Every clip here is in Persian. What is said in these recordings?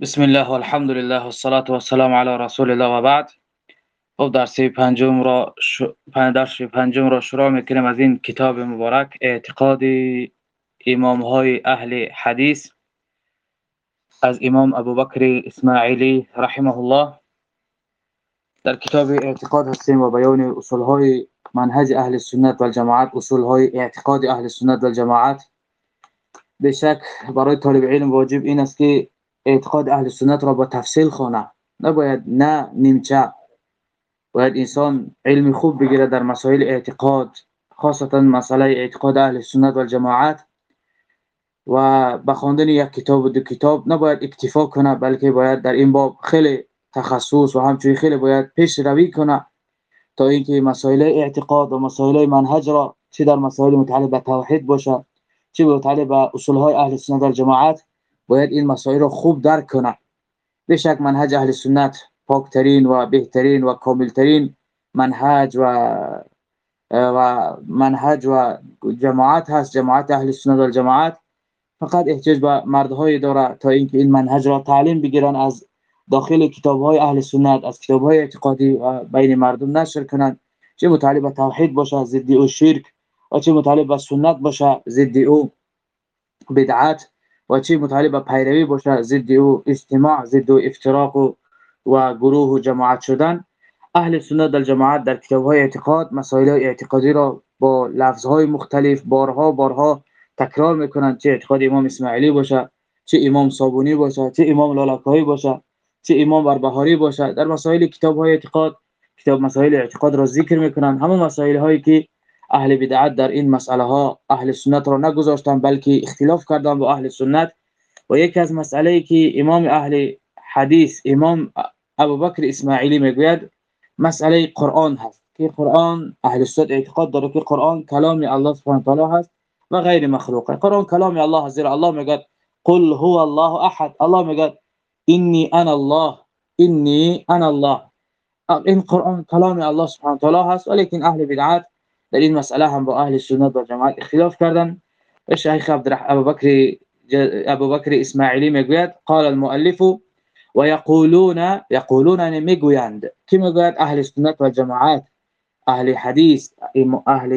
بسم الله و الحمد لله و الصلاة و السلام علی رسول الله و بعد خب درس پنجم را ش... پنجم را شروع میکنیم از این کتاب مبارک اعتقاد امام های أهل حدیث. از امام ابوبکر اسماعیلی رحمه الله. در کتاب اعتقاد هستیم و بیان اصول های منهج أهل سنت و الجماعت اصول های اعتقاد أهل سنت و الجماعت به شک برای طالب علم واجب این است که اعتقاد اهل سنت را با تفصیل خونه نباید نه نیمچه. باید انسان علم خوب بگیره در مسائل اعتقاد خاصتا مسئله اعتقاد اهل سنت و جماعت و بخواندن یک کتاب و دو کتاب نباید اکتفا کنه بلکه باید در این باب خیلی تخصص و همچنین خیلی باید پیش روی کنه تا اینکه مسائل اعتقاد و مسائل منهج را چه در مسائل متعلق به توحید باشه چه متعلق به اصول های اهل سنت و جماعت باید این مسائل رو خوب درک کنه بشک منهج اهل سنت پاکترین و بهترین و کاملترین منهج و و منهج و جماعت هست جماعت اهل سنت و جماعت فقط احتیاج به مردهای داره تا اینکه این منهج را تعلیم بگیرن از داخل کتاب های اهل سنت از کتاب های اعتقادی و بین مردم نشر کنند چه متعلق به توحید باشه ضد او شرک و چه متعلق به سنت باشه ضد او بدعت. و چه متعلق به پیروی باشه ضد او استماع ضد او افتراق و, گروه و جماعت شدن. اهل سنت در جماعت در کتاب های اعتقاد مسائل اعتقادی را با لفظ های مختلف بارها بارها تکرار می‌کنند چه اعتقاد امام اسماعیلی باشه چه امام صابونی باشه چه امام لالکایی باشه چه امام بربهاری باشه. در مسائل کتاب های اعتقاد کتاب مسائل اعتقاد را ذکر می‌کنند. همه مسائل هایی که أهل بدعت در این مسئله ها أهل سنت را نگذاشتن بلکه اختلاف کردن با أهل سنت. و یکی از مسئله که امام أهل حدیث امام ابوبکر اسماعیلی میگوید مسئله قرآن هست که قرآن أهل سنت اعتقاد داره که قرآن کلام الله سبحانه و تعالی هست و غیر مخلوقه. قرآن کلام الله هست الله میگه قل هو الله احد الله میگه اینی أنا الله اینی أنا الله این قرآن کلام الله سبحانه و تعالی هست ولیکن أهل بدعت در این مسئله هم با أهل سنت و جماعت اختلاف کردن. شیخ ابوبکر ابوبکر اسماعیلی میگوید قال المؤلف و یقولون یقولون میگویند. کی میگوید؟ أهل سنت و جماعت أهل حدیث أهل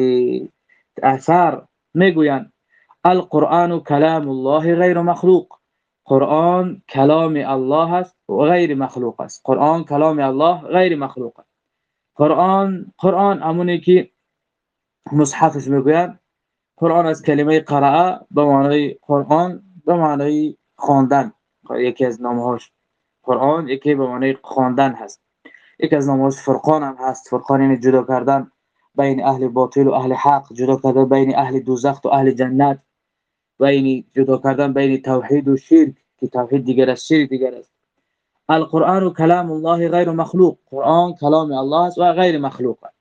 اثر میگویند. القرآن کلام الله غیر مخلوق. قرآن کلام الله است و غیر مخلوق است. قرآن کلام الله غیر مخلوق است. قرآن قرآن امونی که مصحفش می‌گوید. قرآن از کلمه قرائه به معنای قرآن به معنای خواندن. یکی از نامهاش قرآن یکی به معنای خواندن هست. یکی از نامهاش فرقان هم هست. فرقان یعنی جدا کردن بین اهل باطل و اهل حق جدا کردن بین اهل دوزخ و اهل جنت بین جدا کردن بین توحید و شرک که توحید دیگر است شرک دیگر است. القرآن کلام الله غیر مخلوق. قرآن کلام الله است و غیر مخلوق است.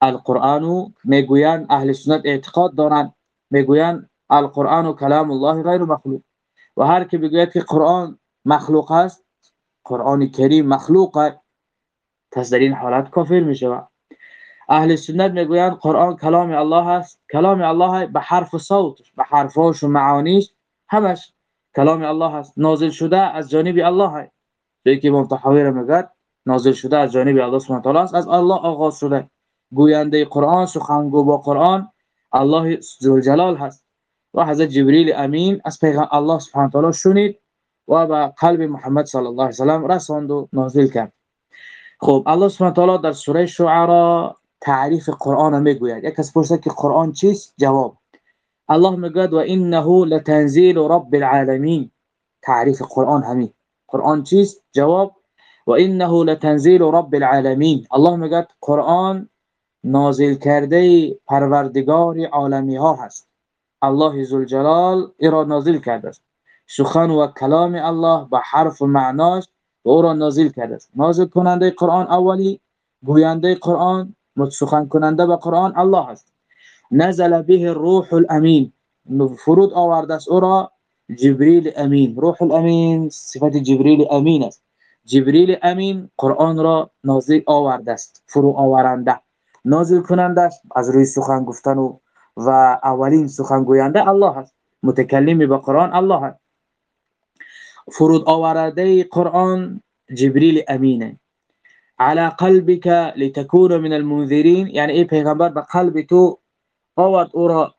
القرآن می‌گویند اهل سنت اعتقاد دارند. می‌گویند القرآن کلام الله غیر مخلوق. و هر که بگوید که قرآن مخلوق است قرآن کریم مخلوق است پس در این حالت کافر میشه اهل سنت می‌گویند قرآن کلام الله است. کلام الله به حرف و صوتش به حرفاش و معانیش همش کلام الله است. نازل شده از جانب الله است. یکی امام طحاوی میگه نازل شده از جانب الله سبحانه و تعالی است. از الله آغاز شده. گوینده قرآن سخنگو با قرآن الله ذوالجلال هست. و حضرت جبریل امین از پیغمبر الله سبحانه تعالی شنید و به قلب محمد صلی الله علیه و سلم رساند و نازل کرد. خب الله سبحانه تعالی در سوره شعرا تعریف قرآن می‌گوید. یک کس پرسد که قرآن چیست؟ جواب الله می‌گوید و انه لتنزیل رب العالمین. تعریف قرآن همین. قرآن چیست؟ جواب و انه لتنزیل رب العالمین. الله می‌گوید قرآن نازل کرده پروردگار عالمی ها هست. الله ذوالجلال را نازل کرده است. سخن و کلام الله به حرف و معناش او را نازل کرده است. نازل کننده قرآن اولی گوینده قرآن سخن کننده به قرآن الله است نزل به روح الامین. فرود آورده است او را جبریل امین. روح الامین صفت جبریل امین است. جبریل امین قرآن را نازل آورده است. فرو آورنده. نازل کننده از روی سخن گفتن و و اولین سخن گوینده الله هست. متکلم به قرآن الله هست. فرود آورده قرآن جبریل امینه. على قلبك لتكون من المنذرين يعني ايه پیغمبر به قلب تو آورد او را.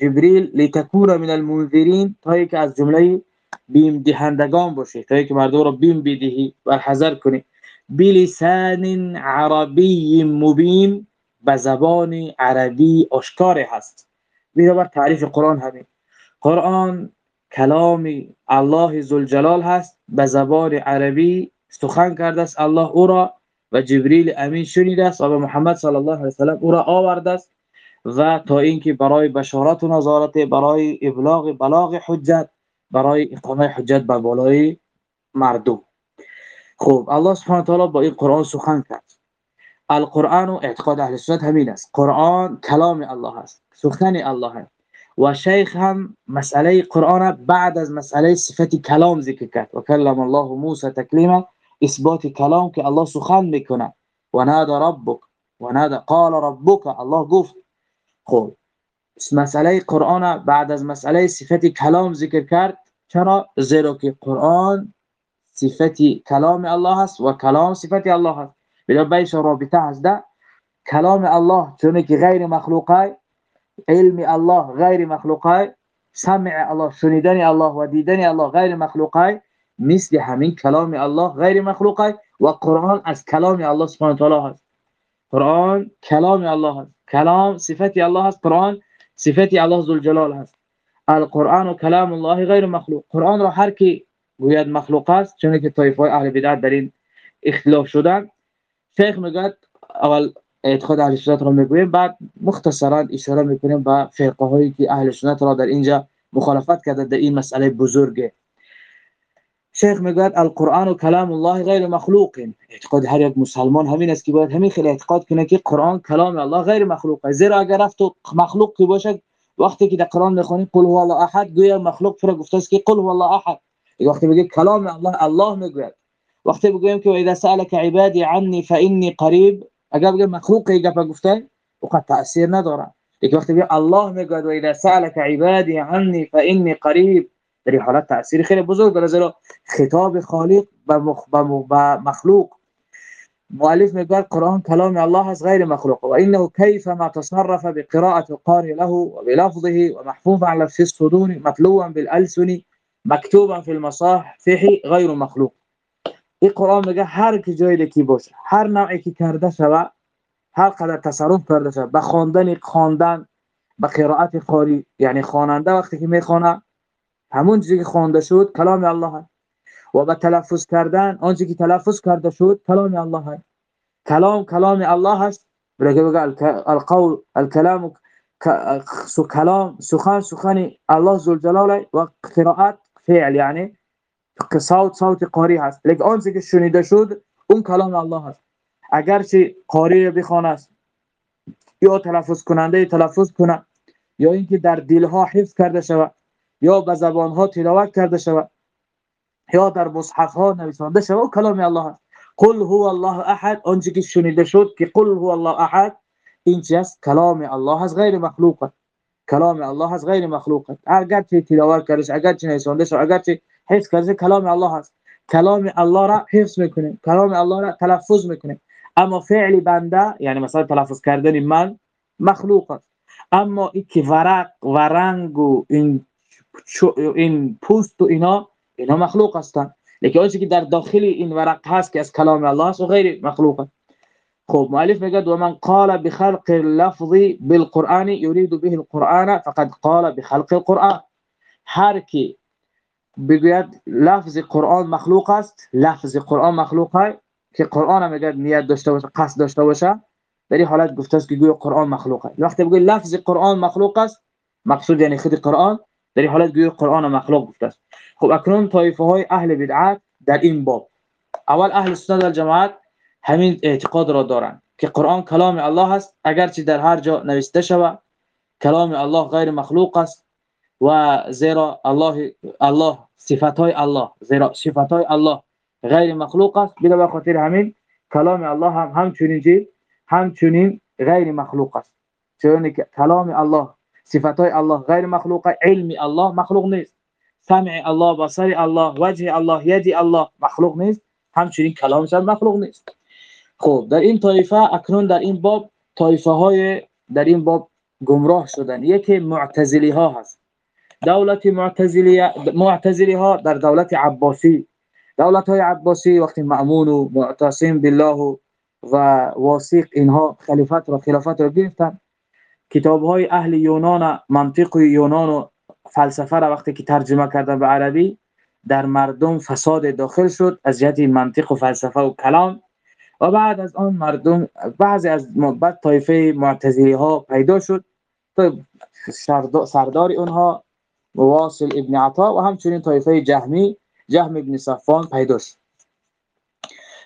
جبریل لتكون من المنذرين تا که از جمله بیم دهندگان باشه تا که مردم را بیم بدهی. و حذر کنی. بلسان عربی مبین. به زبان عربی آشکار هست. بر تعریف قرآن همین. قرآن کلام الله زلجلال هست. به زبان عربی سخن کرده است الله او را و جبریل امین شنیده است و به محمد صلی الله علیه وسلم او را آورده است. و تا اینکه برای بشارت و نظارت برای ابلاغ بلاغ حجت برای اقامه حجت بر بالای مردم. خب الله سبحانه و تعالی با این قرآن سخن کرد. القرآن و اعتقاد أهل سنت همین است. قرآن کلام الله است. سخن الله است. و شیخ هم مسئله قرآن بعد از مسئله صفت کلام ذکر کرد. و کلم الله موسی تکلیما اثبات کلام که الله سخن میکنه. و نادى ربک. و نادى قال ربک. الله گفت. خب مسئله قرآن بعد از مسئله صفت کلام ذکر کرد. چرا؟ زیرا که قرآن صفت کلام الله است و کلام صفت الله است. بیش رابطه هست ده کلام الله چون که غیر مخلوقه علم الله غیر مخلوقه سمع الله شنیدن الله و الله غیر مخلوقه مثل همین کلام الله غیر مخلوقه و قرآن از کلام الله سبحانه و تعالی هست. قرآن کلام الله هست. کلام صفت الله هست. قرآن صفت الله ذوالجلال هست. القرآن و کلام الله غیر مخلوق. قرآن را هر کی گوید مخلوق است چون که طایفه أهل بدعت در این اختلاف شدن. شیخ میگه اول اعتقاد اهل سنت را می‌گویم بعد مختصرا اشاره می‌کنیم به فرقه هایی که اهل سنت را در اینجا مخالفت کرده در این مسئله بزرگه شیخ می‌گوید القرآن و کلام الله غیر مخلوق. اعتقاد هر یک مسلمان همین است که باید همین خیلی اعتقاد کنه که قرآن کلام الله غیر مخلوق زیرا اگر رفت مخلوق که باشه وقتی که در قرآن می‌خونی قل هو الله احد گویا مخلوق فرا گفته است که قل هو الله احد. وقتی میگه کلام الله الله می‌گوید. وقتی بگویم که اذا سألك عبادي عني فإني قريب. اگر بگه مخلوق گپ گفته وقت تاثیر نداره یک وقتی بگه الله میگوید و اذا سألك عبادي عني فإني قريب. در این حالت تاثیر خیلی بزرگ. داره زیرا خطاب خالق به مخلوق. مؤلف میگه قرآن کلام الله است غیر مخلوق. و انه كيف ما تصرف بقراءة القارئ له وبلفظه ومحفوظا على في الصدور متلوا بالألسن مكتوبا في المصاحف غیر مخلوق. این قرآن میگه هر کی جایی کی باشه هر نوعی که کرده شوه هر قدر تصرف کرده شوه به خواندن خواندن به قرائت قاری یعنی خواننده وقتی که می‌خونه همون چیزی که خوانده شد کلام الله هست. و به تلفظ کردن آنچه که تلفظ کرده شد کلام الله هست. کلام کلام الله هست. بلکه بگه القول الكلام کلام سخن سخن الله ذوالجلال و قرائت فعل یعنی صوت صوت قاری هست. لیکن آنچه که شنیده شد اون کلام الله هست. اگرچه قاری بخوانه یا تلفظ کننده تلفظ کنه یا اینکه در دلها حفظ کرده شود یا به زبان ها تلاوت کرده شود یا در مصحف ها نویسنده شود کلام الله هست. قل هو الله احد آنچه که شنیده شد که قل هو الله احد این چیز کلام الله هست غیر مخلوق کلام الله هست غیر مخلوق اگر چه تلاوت کرده اگر چه نویسنده شد اگر چه حفظ کرده کلام الله هست. کلام الله را حفظ می‌کنه کلام الله را تلفظ می‌کنه اما فعل بنده یعنی مثلا تلفظ کردن من مخلوق است. اما این که ورق و رنگ و این این پوست و اینا اینا مخلوق هستن. لیکن آنچه که در داخل این ورق هست که از کلام الله است و غیر مخلوق است. خب مؤلف میگه و من قال بخلق اللفظ بالقران يريد به القران فقد قال بخلق القران هر کی بگوید لفظ قرآن مخلوق است لفظ قرآن مخلوق است که قرآن هم اگر نیت داشته باشه قصد داشته باشه در این حالت گفته است که گویا قرآن مخلوق است وقتی بگوید لفظ قرآن مخلوق است مقصود یعنی خود قرآن در این حالت گویا قرآن مخلوق گفته است. خب اکنون طایفه های اهل بدعت در این باب. اول اهل سنت الجماعت همین اعتقاد را دارند که قرآن کلام الله است. اگرچه در هر جا نوشته شود کلام الله غیر مخلوق است. و زیرا الله الله صفات الله زیرا صفات الله غیر مخلوق است. بلا به خاطر همین کلام الله هم همچنین همچنین غیر مخلوق است. چون که کلام الله صفات الله غیر مخلوق علم الله مخلوق نیست. سمع الله بصر الله وجه الله ید الله مخلوق نیست. همچنین کلامش هم مخلوق نیست. خب در این طایفه اکنون در این باب طایفه های در این باب گمراه شدن. یکی معتزلی ها هست. دولت معتزلی معتزلی ها در دولت عباسی. دولت های عباسی وقتی معمون و معتصم بالله و واثق اینها خلافت را خلافت را گرفتن. کتاب های اهل یونان منطق یونان و فلسفه را وقتی که ترجمه کردن به عربی در مردم فساد داخل شد. از جهت منطق و فلسفه و کلام. و بعد از آن مردم بعضی از بعد طایفه معتزلی ها پیدا شد. سردار اونها واصل ابن عطا و همچنین طایفه جهمی جهم ابن صفان پیدا شد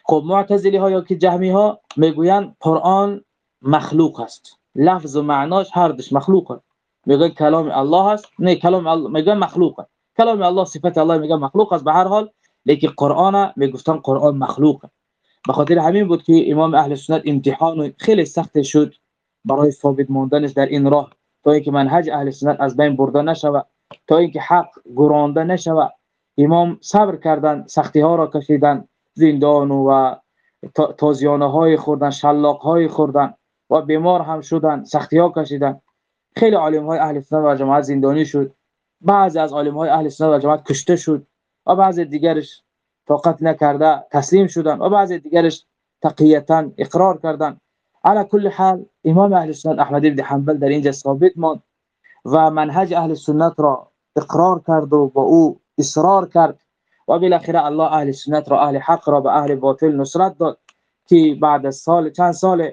خب معتزلی ها یا که جهمی ها می‌گویند قرآن مخلوق است. لفظ و معناش هر دش مخلوقه میگه کلام الله است. نه کلام الله میگه مخلوقه کلام الله صفت الله میگه مخلوق است به هر حال لیکن قرآن می‌گفتن قرآن مخلوقه به خاطر همین بود که امام اهل سنت امتحان خیلی سخت شد برای ثابت ماندنش در این راه. تا اینکه منهج اهل سنت از بین برده نشود. تا اینکه حق گرانده نشود امام صبر کردن سختی ها را کشیدن زندان و تازیانه های خوردن شلاق های خوردن و بیمار هم شدن سختی ها کشیدن خیلی عالم های اهل سنت و جماعت زندانی شد بعضی از عالم های اهل سنت و جماعت کشته شد و بعضی دیگرش طاقت نکرده تسلیم شدن و بعضی دیگرش تقیتا اقرار کردن على كل حال امام اهل سنت احمد بن حنبل در اینجا ثابت ماند و منهج اهل سنت را اقرار کرد و با او اصرار کرد. و بالاخره الله اهل سنت را اهل حق را به اهل باطل نصرت داد که بعد از سال چند سال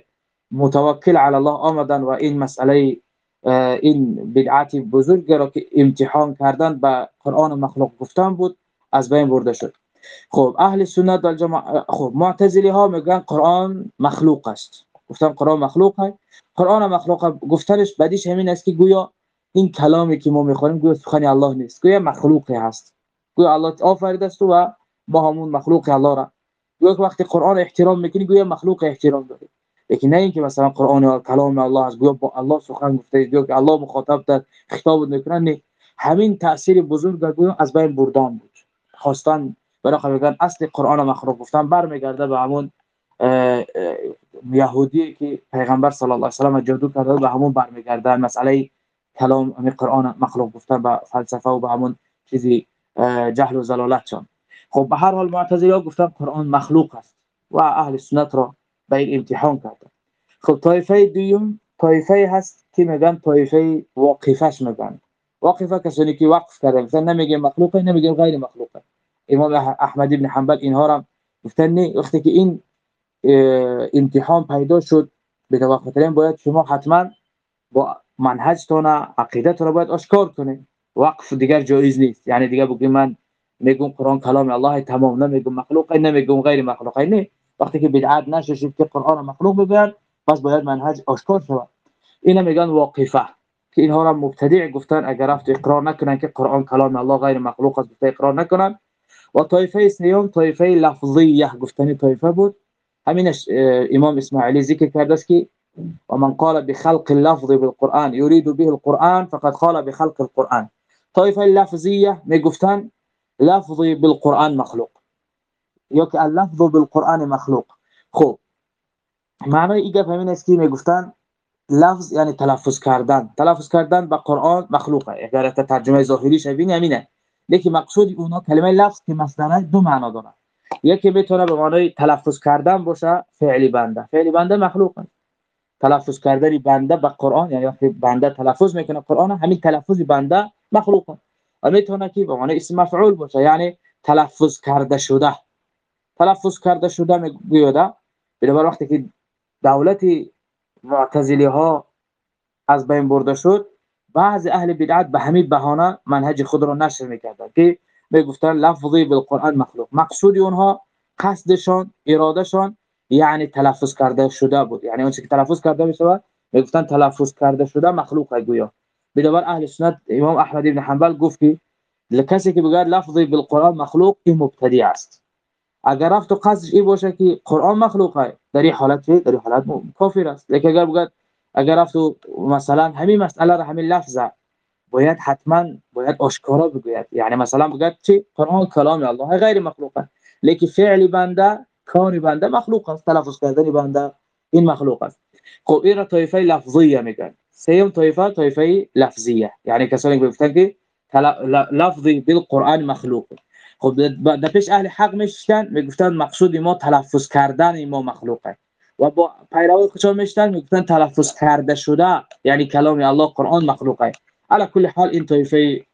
متوکل علی الله آمدن و این مسئله این بدعت بزرگ را که امتحان کردن به قرآن مخلوق گفتن بود از بین برده شد. خب اهل سنت و خب معتزلی ها میگن قرآن مخلوق است. گفتن قرآن مخلوق است. قرآن مخلوق گفتنش بدیش همین است که گویا این کلامی که ما می‌خوانیم گویا سخن الله نیست. گویا مخلوقی هست. گویا الله آفریده است و ما همون مخلوق الله را. گویا وقتی قرآن احترام می‌کنی گویا مخلوق احترام داره لیکن نه اینکه مثلا قرآن کلام الله است گویا با الله سخن گفته گویا که الله مخاطب در خطاب می‌کنن نه. همین تاثیر بزرگ گویا از بین بردان بود. خواستن برای خواهد اصل قرآن مخلوق گفتن برمیگرده به همون یهودی که پیغمبر صلی الله علیه و سلم جادو کرده به همون برمیگرده. مسئله کلام همین قرآن مخلوق گفتن به فلسفه و به همون چیزی جهل و زلالت چون خب به هر حال معتزله گفتن قرآن مخلوق است و أهل سنت را به این امتحان کردن خب طایفه دوم طایفه هست که میگن طایفه واقفش میگن. واقفه کسانی که وقف کردن مثلا نمیگه مخلوقه نمیگه غیر مخلوقه. امام احمد ابن حنبل اینها را گفتن نه وقتی که این امتحان پیدا شد به خاطر باید شما حتما با منهجتون عقیدت را باید آشکار کنید وقف دیگر جایز نیست یعنی دیگه بگی من میگم قرآن کلام الله تمام نمیگم مخلوق نمیگم غیر مخلوق نه وقتی که بدعت نشه که قرآن مخلوق بگن پس باید منهج آشکار شود اینا میگن واقفه که اینها را مبتدع گفتن اگر رفت اقرار نکنن که قرآن کلام الله غیر مخلوق است اقرار نکنن و طایفه سیوم طایفه لفظیه گفتنی طایفه بود همینش امام اسماعیلی ذکر کرده است که ومن قال بخلق اللفظ بالقرآن يريد به القرآن فقد قال بخلق القرآن. طایفه لفظیه میگفتن لفظی بالقرآن مخلوق. که اللفظ بالقرآن مخلوق. خب معنی ایگه همین است که لفظ یعنی تلفظ کردن تلفظ کردن به قرآن مخلوقه اگر ترجمة ظاهری شوین همینه لیکن مقصود اونا کلمه لفظ که مصدره دو معنا داره. یکی میتونه به معنای تلفظ کردن باشه فعلی بنده. فعلی بنده مخلوق. تلفظ کردن بنده به قرآن یعنی وقتی بنده تلفظ می‌کنه قرآن همین تلفظ بنده مخلوق و می‌تونه که به معنای اسم مفعول باشه یعنی تلفظ کرده شده. تلفظ کرده شده میگویده بنابر وقتی که دولت معتزلی ها از بین برده شد بعض اهل بدعت به همین بهانه منهج خود را نشر می‌کردن که می‌گفتن لفظی بالقرآن مخلوق. مقصود اونها قصدشان ارادهشان یعنی تلفظ کرده شده بود. یعنی اون که تلفظ کرده میشه می‌گفتن تلفظ کرده شده مخلوق گویا. بدور اهل سنت امام احمد بن حنبل گفت که کسی که بگه لفظی بالقرآن مخلوق این مبتدی است. اگر رفت قصدش این باشه که قرآن مخلوقه در این حالت در این حالت کافر است. لیکن اگر بگه اگر رفت مثلا همین مسئله را همین لفظ باید حتما باید آشکارا بگوید. یعنی مثلا بگوید چی؟ قرآن کلام الله غیر مخلوقه لیکن فعل بنده کار بنده مخلوق است تلفظ کردن بنده این مخلوق است خب این را طایفه لفظیه میگن سیم طایفه طایفه لفظیه یعنی کسانی که گفتن که لفظی بالقرآن مخلوق. خب در پیش أهل حق میشتن میگفتن مقصود ما تلفظ کردن ما مخلوقه. و با پیرو خودشون میشتن میگفتن تلفظ کرده شده یعنی کلام الله قرآن مخلوقه. على كل حال این طایفه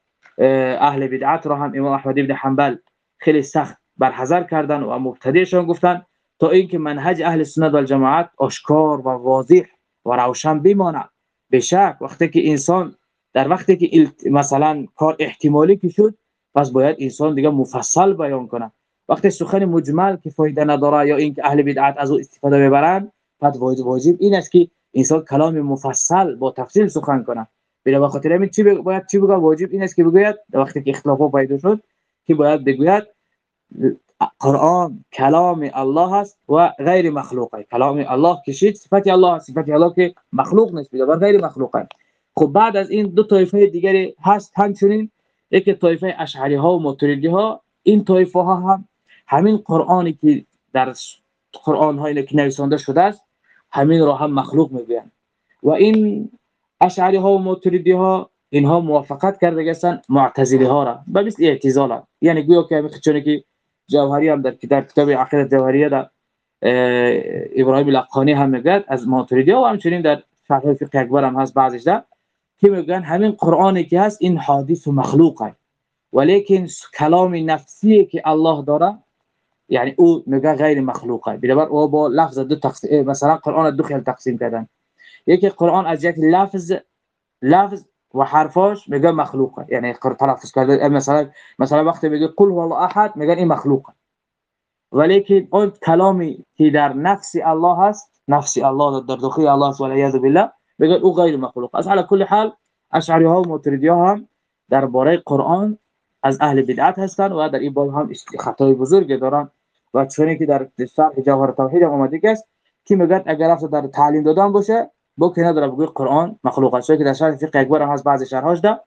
أهل بدعت را هم امام احمد بن حنبل خیلی سخت برحذر کردن و مبتدیشون گفتن تا اینکه منهج اهل سنت و الجماعت آشکار و واضح و روشن بماند. بشک وقتی که انسان در وقتی که مثلا کار احتمالی که شد پس باید انسان دیگه مفصل بیان کنه. وقتی سخن مجمل که فایده نداره یا اینکه اهل بدعت از او استفاده ببرن پس واجب این است که انسان کلام مفصل با تفصیل سخن کنه. به خاطر همین چی باید چی بگه؟ واجب این است که بگوید وقتی که اختلاف پیدا شد که باید بگوید قرآن کلام الله است و غیر مخلوقه کلام الله کشید صفت الله است صفت الله که مخلوق نیست و غیر مخلوقه خب بعد از این دو طایفه دیگری هست همچنین یکی طایفه اشعری ها و ماتریدی ها این طایفه ها هم همین قرآنی که در قرآن های که نویسنده شده است همین را هم مخلوق می‌گویند و این اشعری ها و ماتریدی ها اینها موافقت کرده هستند معتزلی ها را به مثل اعتزال یعنی گویا که چون که جوهری هم در کتاب عقیده جوهریه در ابراهیم لقانی هم میگه از ماتریدی و همچنین در شرح فقه اکبر هم هست بعضیش ده که میگن همین قرآنی که هست این حادث و مخلوقه ولیکن کلام نفسی که الله داره یعنی او میگه غیر مخلوقه بنابر او با لفظ دو تقسیم مثلا قرآن دو خیل تقسیم کردن. یکی قرآن از یک لفظ لفظ و حرفاش میگه مخلوقه یعنی تلفظ کرده مثلا مثلا وقتی میگه قل هو الله أحد میگن این مخلوقة. ولیکن اون کلامی که در نفس الله هست نفس الله در داخل الله سبحانه بالله میگن أو غیر مخلوق. است علی کل حال اشعری ها و ماتریدی ها دربارة قرآن از أهل بدعت هستند و در این باب هم خطای بزرگ دارن. و چونی که در شرح جوهر توحید هم آمده است که میگن اگر افت در تعلیم دادن باشه با که نداره بگوی قرآن مخلوق است که در شرح فقه اکبر هم هست بعضی شرحاش ده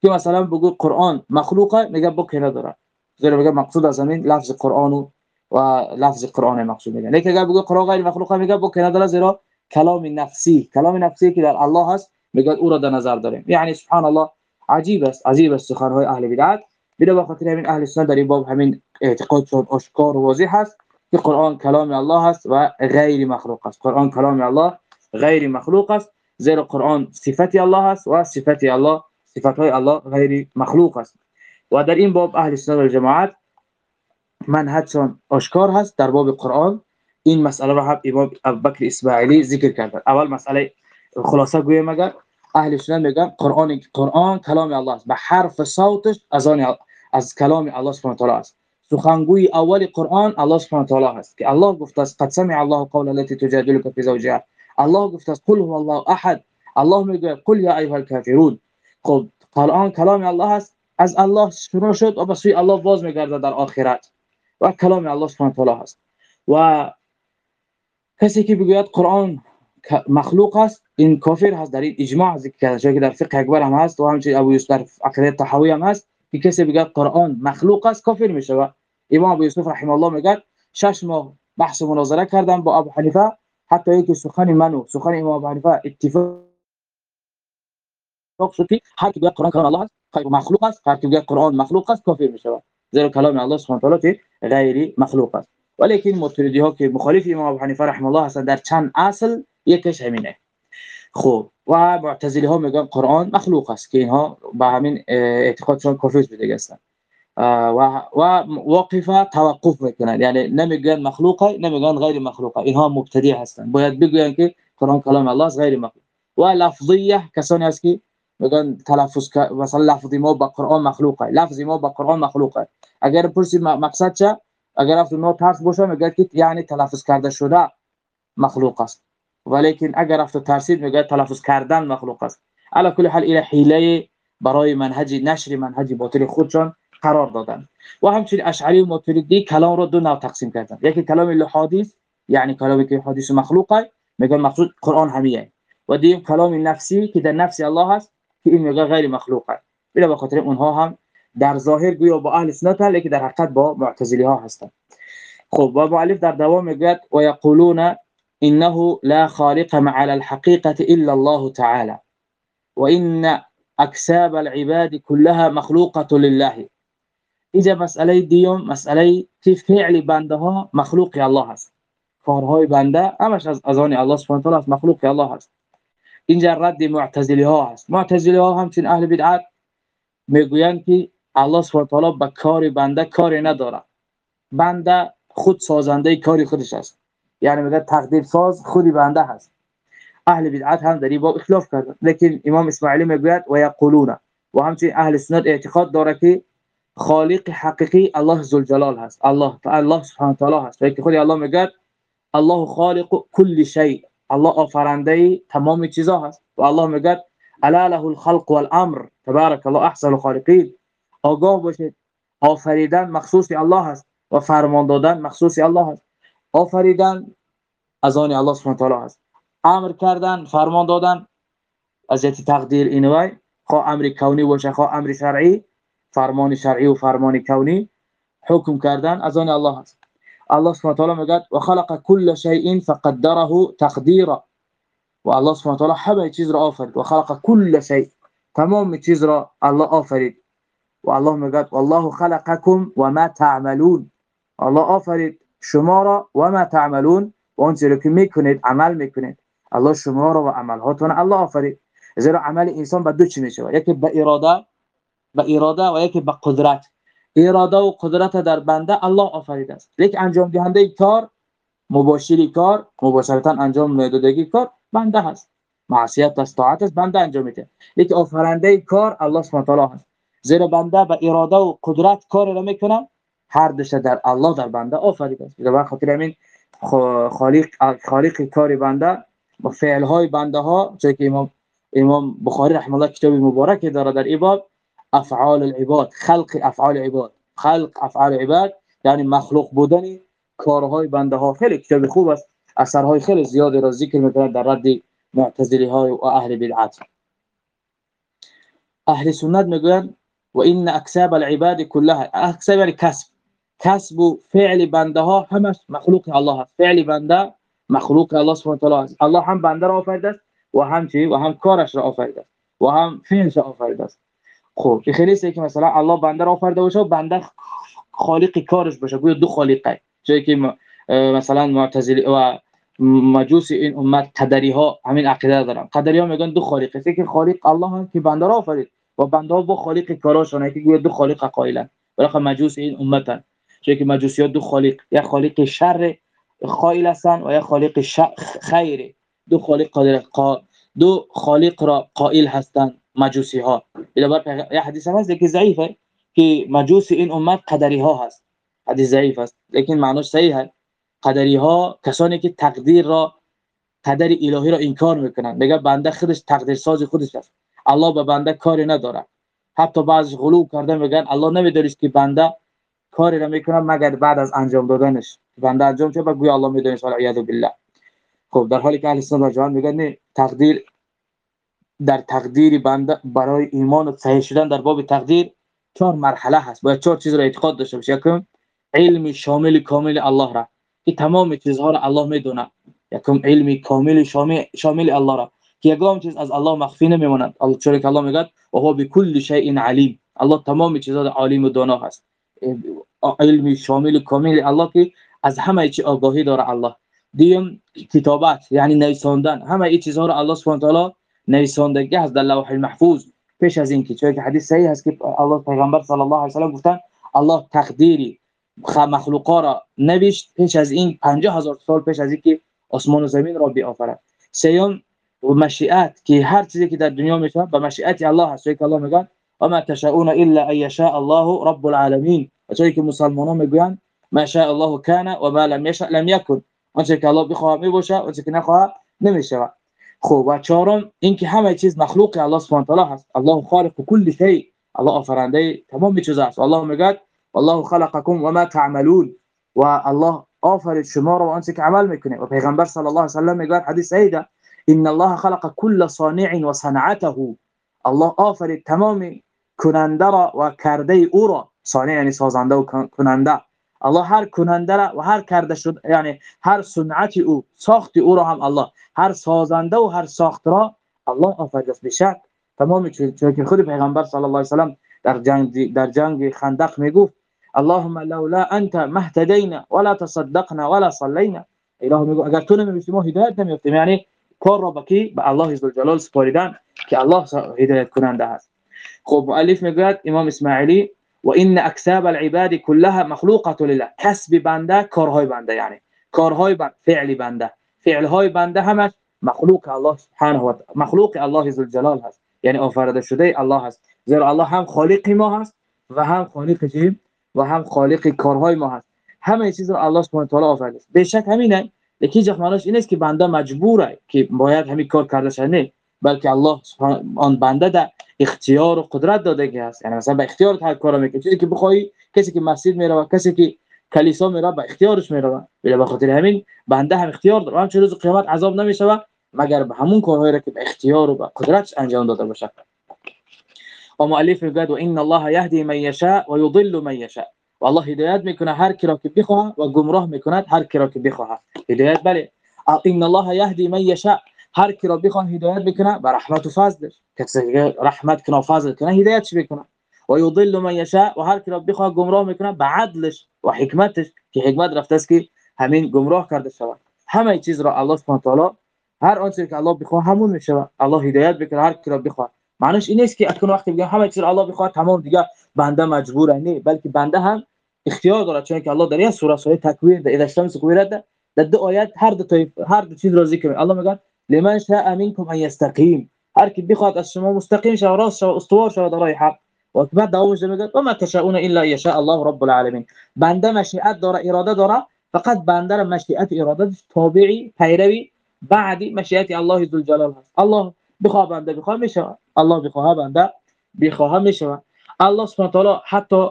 که مثلا بگوی قرآن مخلوقه میگه که نداره زیرا میگه مقصود از همین لفظ قرآن و لفظ قرآن مقصود میگه لیکن اگر بگوی قرآن غیر مخلوقه میگه که نداره زیرا کلام نفسی. کلام نفسی که در الله هست میگه او را در نظر داریم. یعنی سبحان الله عجیب است عجیب است سخن های اهل بدعت. بده بخاطر همین اهل سنت در این باب همین اعتقادشون آشکار و واضح هست که قرآن کلام الله هست و غیر مخلوق است. قرآن کلام الله غیر مخلوق است زیرا قرآن صفت الله است و صفت الله صفت های الله غیر مخلوق است و در این باب أهل سنت و جماعت منهجشون آشکار هست در باب قرآن. این مسئله را هم امام ابوبکر اسماعیلی ذکر کردن. اول مسئله خلاصه گویم اگر أهل سنت میگن قرآن قرآن کلام الله است به حرف صوتش از آن از کلام الله سبحانه و است. سخنگوی اول قرآن الله سبحانه و تعالی است. که الله گفته است قد سمع الله قول التي تجادلك في زوجها الله گفته است قل هو الله احد. الله میگه قل یا ایها الكافرون. خب قرآن کلام الله است. از الله شروع شد و به سوی الله باز میگرده در آخرت. و کلام الله سبحانه تعالی است و کسی که بگوید قرآن مخلوق است این کافر هست. در این اجماع ذکر کرده که در فقه اکبر هم هست و همچنین ابو یوسف در عقیده تحوی هم هست. که کسی بگوید قرآن مخلوق است کافر میشه و امام ابو یوسف رحمه الله میگه شش ماه بحث و مناظره کردم با ابو حنیفه. حتی اینکه سخن منو سخن امام ابو حنیفه اتفاق شد هر کی قرآن کلام الله؟ است مخلوق است هر کی قرآن مخلوق است کافر میشه زیرا کلام الله سبحانه و تعالی غیر مخلوق است ولیکن متریدی ها که مخالف إمام أبو حنیفه رحمه الله هستند در چند أصل یکش همینه خب و معتزلی ها میگن قرآن مخلوق است که اینها با همین اعتقادشون کافر بوده هستند و و واقفه توقف میکنن یعنی نمیگن مخلوقه نمیگن غیر مخلوقه اینها مبتدی هستند باید بگوین که قرآن کلام الله است غیر مخلوق. و لفظیه کسانی است که میگن تلفظ مثلا لفظی ما با قرآن مخلوقه. لفظی ما با قرآن مخلوقه. اگر پرسی مقصد چه؟ اگر افت نو ترس باشه میگه که یعنی تلفظ کرده شده مخلوق است. ولیکن اگر افت ترسید میگه تلفظ کردن مخلوق است. علی کل حال این حیله برای منهج نشر منهج باطل خودشان قرار دادن. و همچنین اشعری و ماتریدی کلام رو دو نوع تقسیم کردن. یکی کلام الحادث یعنی کلامی که حدیث مخلوقه میگه مقصود قرآن همیه. و دیم کلام نفسی که در نفس الله هست که این میگه غیر مخلوقه. بلا به خاطر اونها هم در ظاهر گویا با أهل سنت هست لیکن در حقیقت با معتزلی ها هستند خب و معلف در دوام میگوید و یقولون انه لا خالق مع الحقيقة الا الله تعالى وان اكساب العباد كلها مخلوقة لله. اینجا مسئله دیوم مسئله که فعل بنده ها مخلوق الله هست کارهای بنده همش از از الله سبحانه و تعالی است مخلوق الله هست اینجا رد معتزلی ها هست معتزلی ها همچنین اهل بدعت می‌گویند که الله سبحانه و تعالی به کار بنده کاری نداره بنده خود سازنده کاری خودش است. یعنی میگه تقدیر ساز خودی بنده هست. اهل بدعت هم در این باب اختلاف کردن. لیکن امام اسماعیلی می‌گوید و یقولون. و همچنین اهل سنت اعتقاد داره که خالق حقیقی الله ذوالجلال هست. الله الله سبحانه تعالی هست. که خود الله میگه الله خالق كل شيء الله آفرنده تمام چیزا هست. و الله میگه الا له الخلق والامر. تبارك الله احسن الخالقين آگاه باشید. آفریدن مخصوص الله هست. و فرمان دادن مخصوص الله هست. آفریدن از آن الله سبحانه تعالی هست. أمر کردن فرمان دادن. از تقدیر اینوای خواه أمر کونی باشه خواه أمر شرعی. فرمان شرعی و فرمان کونی حکم کردن. از آن الله هست الله سبحانه تعالی میگه و خلق كل شيء فقدره تقديرا و الله سبحانه تعالی همه چیز را آفرید. و خلق كل شيء تمام چیز را الله آفرید. و الله میگه والله خلقكم وما تعملون. الله آفرید شما را و ما تعملون. و چیزی که میکنید عمل میکنید. الله شما را و عملهاتون الله آفرید. زیرا عمل انسان به دو چی میشه یکی به اراده به اراده و یکی به قدرت. اراده و قدرت در بنده الله آفریده است. لیکن انجام دهنده کار مباشری کار مباشرتا انجام دادگی کار بنده هست. معصیت است طاعت است بنده انجام میده. لیکن آفرنده کار الله سبحانه و هست. زیرا بنده به اراده و قدرت کار را می‌کنه. هر دشه در الله در بنده آفریده است. به خاطر همین خالق خالق کار بنده با فعل های بنده ها چون که امام امام بخاری رحمه الله کتاب مبارک داره در این أفعال العباد خلق أفعال عباد خلق أفعال عباد یعنی مخلوق بودن کارهای بنده ها خیلی کتاب خوب است. اثرهای خیلی زیادی را ذکر میکنه در رد معتزلی های و أهل بدعت. أهل سنت میگویند و این اکساب العباد كلها اکساب کسب. کسب و فعل بنده ها همش مخلوق الله است. فعل بنده مخلوق الله سبحانه و است. الله هم بنده را آفریده است و هم چی؟ و هم کارش را آفریده است. و هم فعلش آفریده است. خب این خیلی است که مثلا الله بنده را آفریده باشه و بنده خالق کارش باشه. گویا دو خالقه. جایی که مثلا معتزلی و مجوس این امت قدری ها همین عقیده دارن. قدری ها میگن دو خالق است که خالق الله هم که بنده را آفرید. و بنده ها با خالق کاراشون که گویا دو خالق قائلن. ولی مجوس این امتن. چون که مجوسی ها دو خالق یا خالق شر خائل هستن و یا خالق خیر دو خالق قادر قا دو خالق را قائل هستند مجوسی ها بار یه حدیث هم هست که ضعیفه که مجوس این امت قدری ها هست. حدیث ضعیف است لیکن معناش صحیح است قدری ها کسانی که تقدیر را قدر الهی را انکار می‌کنن. میگه بنده خودش تقدیر ساز خودش است. الله به بنده کاری نداره. حتی بعضی غلو کرده میگن الله نمی‌دونه که بنده کاری را می‌کنه مگر بعد از انجام دادنش. بنده انجام چه؟ بگوی الله می‌دونه سال عیاذ بالله. خب در حالی که اهل سنت و جماعت میگن تقدیر در تقدیر بنده برای ایمان و صحیح شدن در باب تقدیر چهار مرحله هست. باید چهار چیز را اعتقاد داشته باشه یکم علم شامل کامل الله را. که تمام چیزها را الله می‌دونه. یکم علم کامل شامل شامل الله را. که یگام چیز از الله مخفی نمیماند. الله چون که الله میگه و هو بكل شیء علیم. الله تمام چیزها را عالم و دانا هست. علم شامل کامل الله که از همه چی آگاهی داره الله. دیم کتابت یعنی نویساندن. همه این چیزها را الله سبحانه و تعالی نویسندگی هست در لوح المحفوظ. پیش از اینکه چون که حدیث صحیح هست که الله پیغمبر صلی الله علیه و سلم گفتن الله تقدیری مخلوقا را نوشت. پیش از این 50 هزار سال پیش از اینکه آسمان و زمین را بیافرد. و مشیت که هر چیزی که در دنیا میشه به مشیت الله هست که الله میگه و ما تشاؤون الا ان يشاء الله رب العالمین. و که مسلمانان میگن ما شاء الله كان و ما لم يشاء لم يكن آنچه که الله بخواه می‌باشه آنچه که نخواه نمیشه خب و چهارم اینکه همه چیز مخلوق الله سبحانه تعالی هست. الله خالق کل شی. الله آفرنده تمام چیز است الله میگه والله خلقکم و ما تعملون. و الله آفرید شما را و آنچه که عمل میکنه و پیغمبر صلی الله علیه و سلم میگه حدیث صحیح ان الله خلق كل صانع و صنعته. الله آفرید تمام کننده را و کرده أو را. صانع یعنی سازنده و کننده. الله هر کننده را و هر کرده شد یعنی هر صنعت او ساخت او را هم الله هر سازنده و هر ساخت را الله آفریده است بشک تمام چون که خود پیغمبر صلی الله علیه و سلم در جنگ در جنگ خندق می‌گفت اللهم لولا انت مهتدینا ولا تصدقنا ولا صلينا اله میگو اگر تو نمیشی ما هدایت نمیافتیم یعنی کار را بکی به الله عز جلال سپاریدن که الله هدایت کننده است خب مؤلف می‌گوید امام اسماعیلی و ان اکساب العباد كلها مخلوقه لله. کسب بنده کارهای بنده یعنی. کارهای بنده فعل بنده. فعلهای بنده همش مخلوق الله سبحانه و مخلوق الله عز جلال هست. یعنی آفریده شده الله هست. زیرا الله هم خالق ما هست و هم خالق چی؟ و هم خالق کارهای ما هست. همه چیز رو الله سبحانه و تعالی آفریده است. بشک همینه. یکی جخ معناش این است که بنده مجبوره که باید همین کار کرده شه نه. بلکه الله آن بنده در اختیار و قدرت داده است یعنی مثلا به اختیار هر کار می‌کنه چیزی که بخوای کسی که مسجد میره و کسی که کلیسا میره به اختیارش میره بله به خاطر همین بنده هم اختیار داره. هم روز قیامت عذاب نمیشه مگر به همون کارهایی را که به اختیار و به قدرت انجام داده باشه. و مؤلف میگه و ان الله یهدی من یشاء و یضل من یشاء. و الله هدایت می‌کنه هر کی را که بخواه و گمراه می‌کند هر کی را که بخواه هدایت بله. ان الله یهدی من یشاء. هر کی را بخواه هدایت بکنه به رحمت و فضلش کسی رحمت کنه و فضل کنه هدایت بکنه؟ و یضل من یشاء و هر کی را بخواه گمراه می‌کنه به عدلش و حکمتش که حکمت رفته است که همین گمراه کرده شود. همه چیز را الله سبحانه تعالی هر آنچه که الله بخواه همون میشه. الله هدایت بکنه هر کی را بخواه معنیش این نیست که اکنون وقتی بگم همه چیز الله بخواد تمام دیگه بنده مجبوره نه بلکه بنده هم اختیار داره چون که الله در این سوره سوره تکویر در اشتمس قویرت در دو آیات هر دو هر دو چیز را ذکر الله میگه لمن شاء منكم أن يستقيم. هر کی بخواد از شما مستقیم شه راست شه استوار شه در راه حق و بعد دوامش میگه تشاؤون الا يشاء الله رب العالمین بنده مشیت داره إرادة داره فقط بنده مشیت إرادة تابعی پیروی بعدی مشیت الله ذوالجلال هست الله بخواه بنده بخواه میشه الله بخواه بنده بخواه میشه الله سبحانه تعالی حتی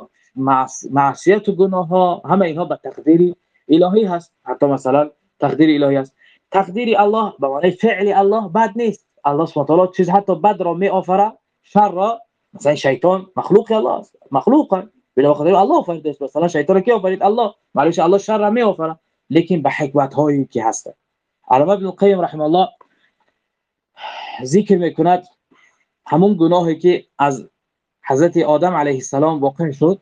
معصیت و گناه ها همه اینها به تقدیر الهی هست. حتی مثلا تقدیر الهی هست. تقدیر الله به معنی فعل الله بد نیست الله سبحانه تعالی چیز حتی بد را می آفره شر را مثلا شیطان مخلوق الله است مخلوق بلا خاطر الله آفریده است مثلا شیطان کی آفرید الله. معلومه الله شر را می آفره لیکن به حکمت هایی که هست علامه ابن القیم رحمه الله ذکر میکند همون گناهی که از حضرت آدم علیه السلام واقع شد.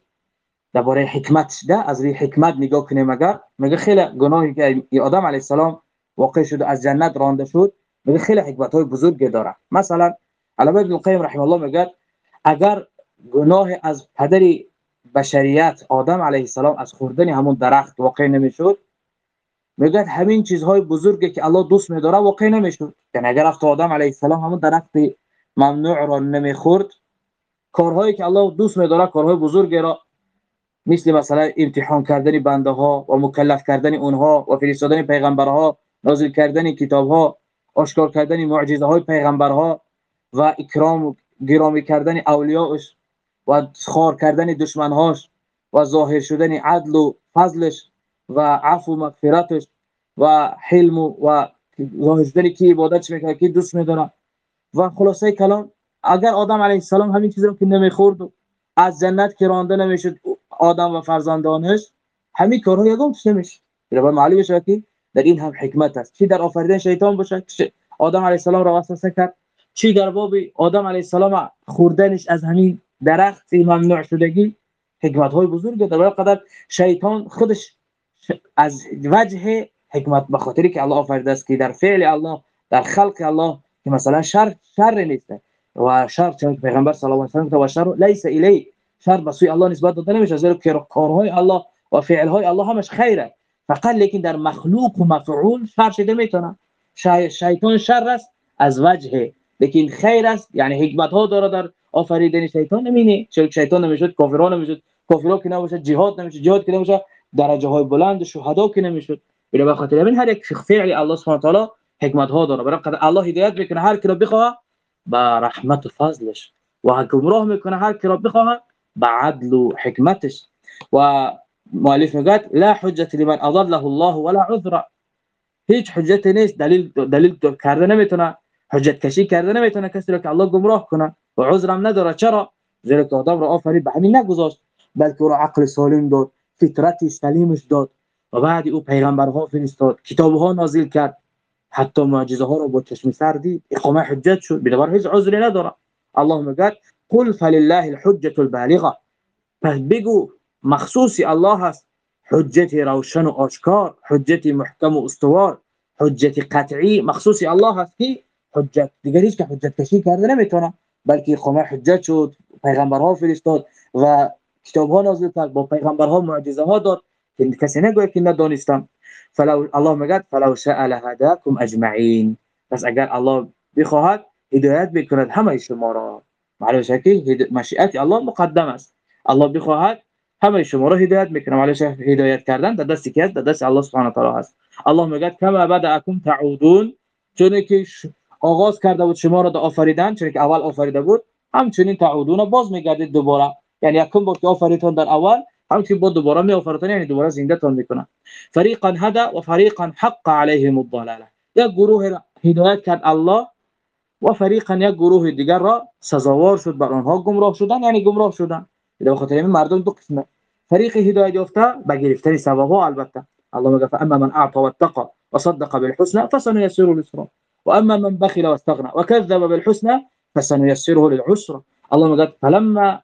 درباره حکمت ده از روی حکمت نگاه کنیم اگر. میگه خیلی گناهی که آدم علیه السلام واقع شد از جنت رانده شد میگه خیلی حکمت های بزرگی داره. مثلا علامه ابن القیم رحمه الله میگه اگر گناه از پدر بشریت آدم علیه السلام از خوردن همون درخت واقع نمی‌شد میگه همین چیزهای بزرگی که الله دوست میداره واقع نمی‌شد. یعنی اگر افت آدم علیه السلام همون درخت ممنوع را نمی‌خورد کارهایی که الله دوست میداره کارهای بزرگی را مثل مثلا امتحان کردن بنده ها و مکلف کردن اونها و فرستادن پیغمبرها نازل کردن کتاب ها آشکار کردن معجزه های پیغمبرها و اکرام و گرامی کردن اولیاءش و خار کردن دشمنهاش و ظاهر شدن عدل و فضلش و عفو و مغفرتش و حلم و ظاهر شدن کی عبادت می‌کنه کی دوست می‌دونه و خلاصه کلام اگر آدم علیه السلام همین چیزا رو که نمی‌خورد از جنت که رانده نمی‌شد آدم و فرزندانش همین کارها یگان توش نمیشه برای معلومه بشه که در این هم حکمت است. چی در آفریدن شیطان باشه آدم علیه السلام را وسوسه کرد. چی در باب آدم علیه السلام خوردنش از همین درخت ممنوع شدگی؟ حکمت های بزرگ در قدر شیطان خودش از وجه حکمت به خاطری که الله آفریده است که در فعل الله در خلق الله که مثلا شر شر نیست. و شر چون پیغمبر صلی الله علیه و شر لیس الی شر به سوی الله نسبت داده نمیشه. زیرا که کارهای الله و فعلهای الله همش خیره. فقط لیکن در مخلوق و مفعول شر شده می‌تونه. شیطان شر است از وجه. لیکن خیر است یعنی حکمت ها داره در آفریدن شیطان نمینه چون شیطان نمی‌شد کافران نمی‌شد کافرها که نباشه جهاد نمیشه جهاد که نمیشه درجه های بلند شهدا که نمی‌شد به خاطر همین هر یک فعل الله سبحانه و تعالی حکمت ها داره. برای الله هدایت می‌کنه. هر کی رو بخواه با رحمت و فضلش. و گمراه می‌کنه. هر کی رو بخواه با عدل و حکمتش. و مؤلف میگه لا حجت لمن اضله الله ولا عذر هیچ حجت نیست دلیل دلیل کرده نمی‌تونه حجت کشی کرده نمی‌تونه کسی رو که الله گمراه کنه و عذرم نداره. چرا؟ زیرا که آدم را آفرید به همین نگذاشت بلکه را عقل سالم داد فطرت سلیمش داد و بعد او پیغمبرها فرستاد کتابها نازل کرد. حتی معجزه ها را با چشم سر دید اقامه حجت شد بنابر هیچ عذری نداره. الله میگه قل فلله الحجه البالغه پس بگو مخصوصی الله هست. حجت روشن و آشکار حجت محکم و استوار حجت قطعی مخصوصی الله هست که حجت. دیگر هیچ که حجت کشی کرده نمیتونه بلکه اقامه حجت شد پیغمبرها فرستاد و کتاب ها نازل کرد با پیغمبرها معجزه ها داد که کسی نگوید که ندانستم. فلو الله میگه فلو شاء لهداكم اجمعین. پس اگر الله بخواهد هدایت بکند همه شما را. معلومه که مشیت الله مقدم است. الله بخواهد همه شما را هدایت میکنه معلومه هدایت کردن در دست کی است در دست الله سبحانه و تعالی است الله میگه کما بدأکم تعودون چون که آغاز کرده بود شما را در آفریدن چون که اول آفریده بود همچنین تعودون باز میگردید دوباره. یعنی یکم بار که آفریدتون در اول همچنین با دوباره می آفریدن یعنی دوباره زنده تان میکنه فریقا هدا و فریقا حق عليهم الضلاله. یک گروه هدایت کرد الله و فریقا یک گروه دیگر را سزاوار شد بر آنها گمراه شدن یعنی گمراه شدن. این مردم دو قسمه فریق هدایت یافته به گرفتن ثواب البتة. الله میگه فاما من أعطى واتقى وصدق بالحسنى فسنيسره لليسرى وأما من بخل واستغنى وكذب بالحسنى فسنيسره للعسرى. الله میگه فلما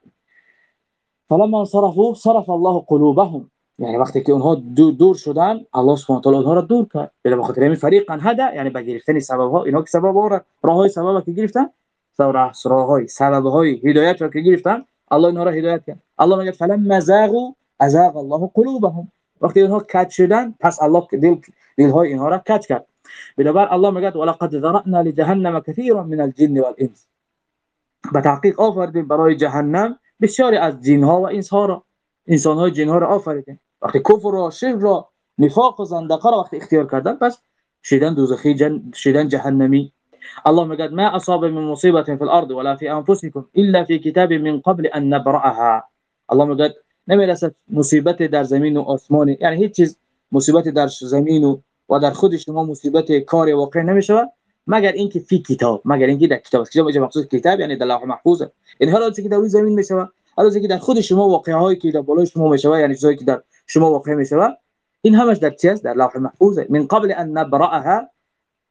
فلما انصرفوا صرف الله قلوبهم. یعنی وقتی که اونها دور, شدن الله سبحانه و تعالی اونها را دور کرد به خاطر همین فریقا هدا یعنی به گرفتن سبب ها اینا که سبب ها راه های سبب که گرفتن راه های سبب های هدایت را که گرفتن الله اونها را هدایت کرد. الله میگه فلما زاغوا ازاغ الله قلوبهم. وقتی اونها کج شدن پس الله دل دل های اینها را کج کرد. بنابر الله میگه ولقد ذرأنا لجهنم كثيرا من الجن والانس. به تحقیق آفریدیم برای جهنم بسیاری از جن ها و انس ها را. انسان های جن ها را آفریدیم. وقتی کفر را شرک را نفاق و زندقه را وقتی اختیار کردن پس شدن دوزخی جن شدن جهنمی. الله میگه ما أصاب من مصیبه فی الأرض ولا فی انفسکم إلا فی کتاب من قبل أن نبرأها. الله میگه نمیرسد مصیبت در زمین و آسمان یعنی هیچ چیز مصیبت در زمین و در خود شما مصیبت کار واقع نمیشه مگر اینکه فی کتاب. مگر اینکه در کتاب. کتاب اینجا مخصوص کتاب یعنی در لوح محفوظ. این هر چیزی که در روی زمین میشه هر چیزی که در خود شما واقعه هایی که در بالای شما میشه یعنی چیزایی که در شما واقع این همش در چی در لوح محفوظ. من قبل أن نبرأها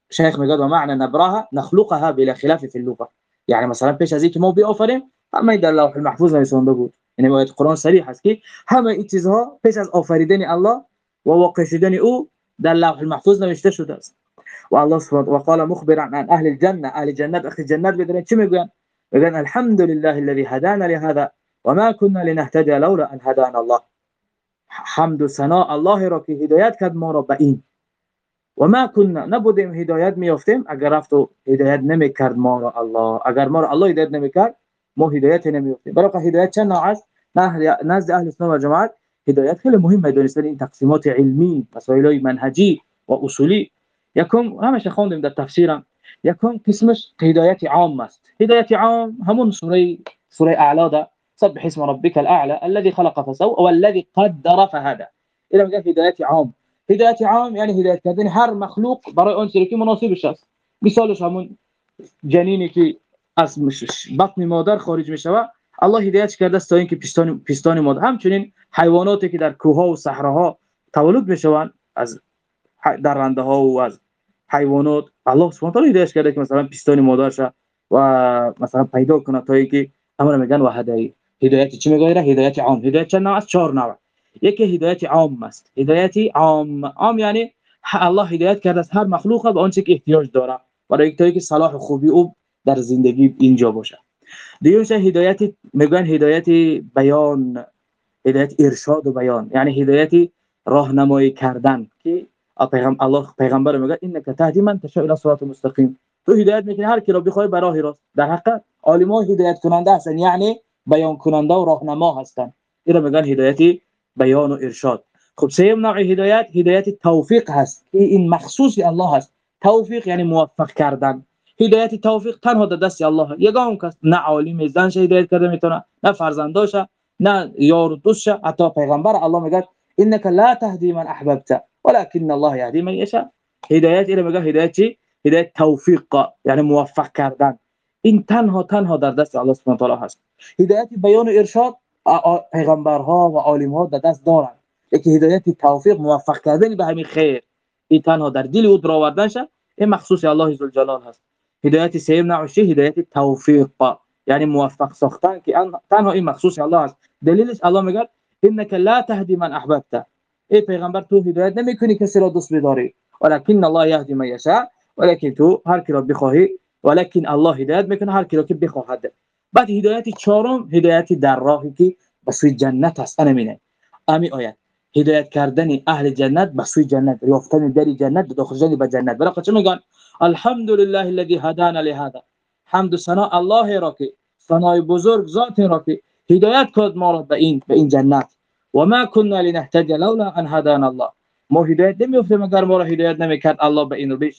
شیخ میگه و معنی نبرأها نخلقها بلا خلاف في اللغه يعني مثلا پیش از اینکه ما بیافریم همه در لوح المحفوظ نوشته بود یعنی آیه قرآن صریح است که همه این چیزها پیش از آفریدن الله و واقع شدن او در لوح المحفوظ نوشته شده است و الله سبحانه و قال مخبرا عن اهل الجنه اهل جنت اخي جنت بدون چه میگن میگن الحمد لله الذي هدانا لهذا وما كنا لنهتدي لولا ان هدانا الله. حمد و ثنا الله را که هدایت کرد ما را به این و ما كنا نبودیم هدایت میافتیم. اگر رفت و هدایت نمیکرد ما را الله. اگر ما را الله هدایت نمیکرد ما هدایت نمیافتیم. برای هدایت چند نوع است؟ نزد أهل سنت و جماعت. هدایت خیلی مهمه دونستن این تقسیمات علمی مسائل منهجی و اصولی. یکم همیشه خوندیم در تفسیرم. یکم قسمش هدایت عام است. هدایت عام همون سوره سوره اعلا ده سبح اسم ربك الأعلى الذي خلق فسوى والذي قدر فهدى. إلى میگه هدایت عام. هدایت عام یعنی هدایت کردن هر مخلوق برای اون چیزی که مناسبش است. مثالش همون جنینی که از بطن مادر خارج میشه الله هدایت کرده است تا اینکه پستان پستان مادر. همچنین حیواناتی که در کوه و صحراها تولد می‌شوند از درنده ها و از حیوانات. الله سبحانه تعالی هدایت کرده که مثلا پستان مادرش و مثلا پیدا کنه تا اینکه امر میگن و هدایت هدایت چی میگه هدایت عام. هدایت چند نوع؟ است چهار نوع. یکی هدایت عام است. هدایت عام. عام یعنی الله هدایت کرده است. هر مخلوق به آنچه که احتیاج داره برای اینکه صلاح و خوبی او در زندگی اینجا باشه دیگه هدایت میگن هدایت بیان هدایت ارشاد و بیان. یعنی هدایت راهنمایی کردن که پیغمبر الله پیغمبر میگه انک تهدی من تشاء الى صراط مستقیم. تو هدایت می‌کنی هر کی رو بخوای به راه راست. در حق عالمان هدایت کننده هستن. یعنی بیان کننده و راهنما هستن. اینا میگن هدایت بیان و ارشاد خب سیم نوع هدایت هدایت توفیق هست این مخصوص الله هست. توفیق یعنی موفق کردن. هدایت توفیق تنها در دست الله. یگان کس نه عالم زنش هدایت کرده میتونه نه فرزنداش نه یار و دوستش حتی پیغمبر الله میگه إنك لا تهدي من أحببت ولكن الله يهدي من يشاء. هدایت اینو میگه هدایت چی؟ هدایت توفیق یعنی موفق کردن. این تنها تنها در دست الله سبحانه و تعالی هست. هدایت بیان و ارشاد پیغمبرها و عالم در دست دارند یکی هدایت توفیق موفق کردن به همین خیر. این تنها در دل او در این مخصوص الله جلال هست. هدایت سیم نعوشی هدایت توفیق. یعنی موفق ساختن که تنها این مخصوص الله هست. دلیلش الله میگه انك لا تهدي من احببت. ای پیغمبر تو هدایت نمی‌کنی کسی را دوست بداری ولكن الله يهدي من يشاء ولكن تو هر کی را بخواهی ولكن الله هدایت می‌کنه هر کی را که بخواهد. بعد هدایت چهارم هدایت در راهی که به سوی جنت است. نمینه امی آیت هدایت کردن اهل جنت به سوی جنت یافتن در جنت داخل شدن به جنت. برای چه میگن الحمد لله الذي هدانا لهذا. حمد و ثنا الله را که ثنای بزرگ ذات را که هدایت کرد ما را به این به این جنت. و ما كنا لنهتدي لولا ان هدانا الله. ما هدایت نمیافتیم اگر ما را هدایت نمی‌کرد الله به این رو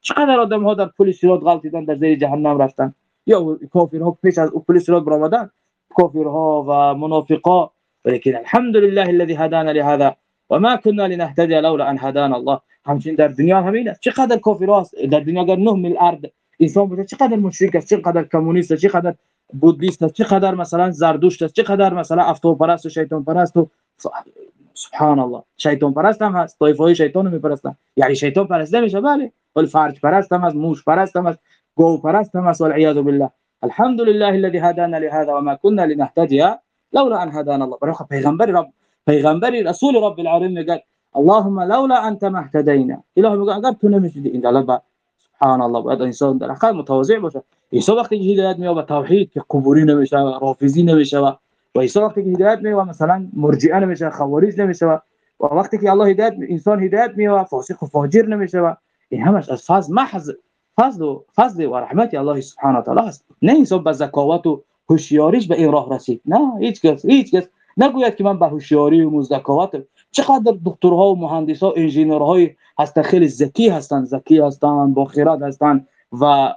چقدر آدم ها در پل سیرات غلطیدن در زیر جهنم رفتن. یا کافرها پیش از پل سیرات برآمدن کافرها و منافقا. ولكن الحمد لله الذي هدانا لهذا وما كنا لنهتدي لولا ان هدانا الله. همچنین در دنیا همینه. چقدر کافر در دنیا اگر 9 میلیارد انسان باشه چقدر مشرک است؟ چقدر کمونیست است؟ چقدر بودیست است؟ چقدر مثلا زردوشت است؟ چقدر مثلا افتو پرست و شیطان پرست و سبحان الله شیطان پرست هم هست. طایفه های شیطان میپرستن. یعنی شیطان پرست نمیشه بله. ولی فرج پرست هم هست. موش پرست هم هست. گو پرست هم هست والعیاذ بالله. الحمد لله الذي هدانا لهذا وما كنا لنهتدي. لولا أن هدانا الله. برای پیغمبر رب پیغمبر رسول رب العالمین میگه اللهم لولا أنت ما اهتدينا. اله میگه اگر تو نمیشدی این دلالت سبحان الله. باید إنسان در حقیقت متواضع باشه عیسی وقتی هدایت میاد به توحید که قبوری نمیشه رافضی نمیشه و عیسی وقتی که هدایت میاد مثلا مرجئه نمیشه خوارج نمیشه و وقتی که الله هدایت إنسان هدایت میاد فاسق و فاجر نمیشه و این همش از فضل محض. فضل فضل و رحمت الله سبحانه و تعالی است نه انسان به زکاوت و هوشیاریش به این راه رسید. نه هیچ کس هیچ کس نگوید که من به هوشیاری و مزدکاوت چقدر دکترها و مهندسا انجینرهای هستن خیلی ذکی هستن ذکی هستن با خیرات هستن و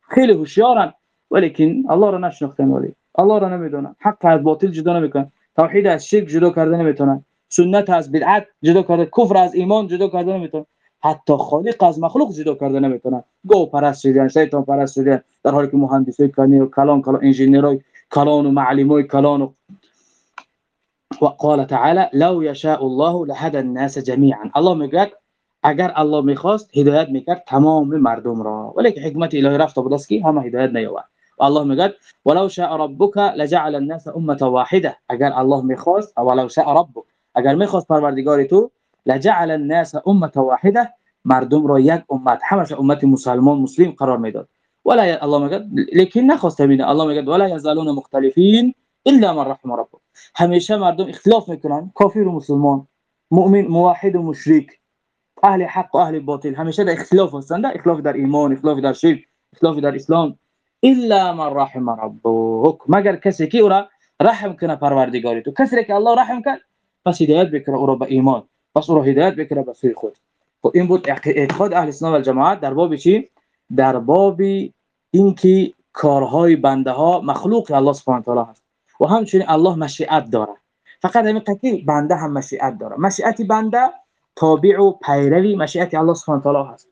خیلی هوشیارن. ولیکن الله را نشناختن ولی. الله را نمی‌دونن. حق از باطل جدا نمی‌کنن. توحید از شرک جدا کرده نمی‌تونن. سنت از بدعت جدا کرده. کفر از ایمان جدا کرده نمی‌تونن. حتی خالق از مخلوق جدا کرده نمی‌تونن گو پرست شدن شیطان پرست شدن در حالی که مهندسی کنی و کلان کلان انجینرای کلان و معلمای کلان و وقال تعالى لو يشاء الله لهدى الناس جميعا. الله میگه اگر الله می‌خواست هدایت می‌کرد تمام مردم را. ولی که حکمت الهی رفته بود است که همه هدایت نیاورد. الله میگه ولو شاء ربك لجعل الناس امه واحده اگر الله می‌خواست ولو شاء ربك اگر می‌خواست پروردگار تو لجعل الناس أمة واحدة. مردم را یک امت همش امت مسلمان مسلم قرار میداد. ولا الله میگه لیکن نخواست ببینه. الله میگه ولا یزالون مختلفین الا من رحم ربك همیشه مردم اختلاف میکنن. کافر و مسلمان مؤمن موحد و مشرک أهل حق و أهل باطل. همیشه در اختلاف هستند در اختلاف در ایمان اختلاف در شرک اختلاف در اسلام. الا من رحم ربك مگر کسی که أو را رحم کنه پروردگاری تو. کسی که الله رحم کرد پس هدایت بکنه أو را به ایمان. پس او را هدایت بکنه به سوی خود. و این بود اعتقاد اهل سنت و الجماعت در باب چی؟ در باب اینکه کارهای بنده ها مخلوق الله سبحانه و تعالی هست. و همچنین الله مشیت داره فقط همین قضیه بنده هم مشیت داره مشیت بنده تابع و پیروی مشیت الله سبحانه و تعالی هست.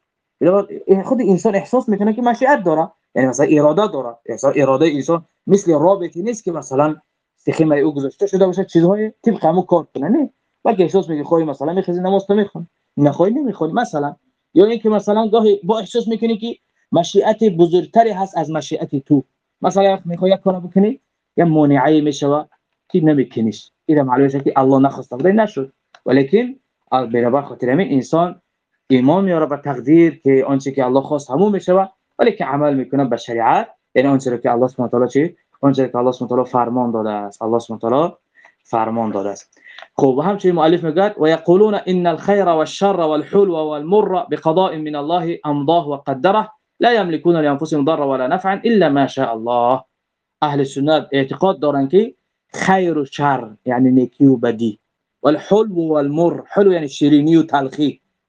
خود انسان احساس می‌کنه که مشیت داره یعنی مثلا اراده داره مثلا اراده انسان مثل رابطی نیست که مثلا استخیمه او گذاشته شده باشه چیزهای طبق همون کار کنه. نه. بلکه احساس میگه خواهی مثلا می‌خوای نماز تو می‌خوان نخواهی نمی‌خوانی مثلا یا اینکه مثلا گاهی با احساس می‌کنی که مشیت بزرگتری هست از مشیت تو. مثلا می‌خوای یک کار بکنی یا مانعی می‌شوه که نمیکنیش. این معلومه که الله نخواسته بوده نشد. ولیکن برابر خاطر همین انسان ایمان میاره به تقدیر که آنچه که الله خواست همون می‌شوه ولی که عمل می‌کنه به شریعت. یعنی آنچه که الله سبحانه و تعالی چی؟ آنچه که الله سبحانه تعالی فرمان داده است. الله سبحانه تعالی فرمان داده است. خب و همچنین مؤلف میگه و یقولون إن الخير والشر والحلو والمر بقضاء من الله أمضاه وقدره. لا يملكون لأنفسهم ضرا ولا نفعا إلا ما شاء الله. أهل سنت اعتقاد دارن که خیر و شر یعنی نیکی و والحلو والمر حلو یعنی شیرینی و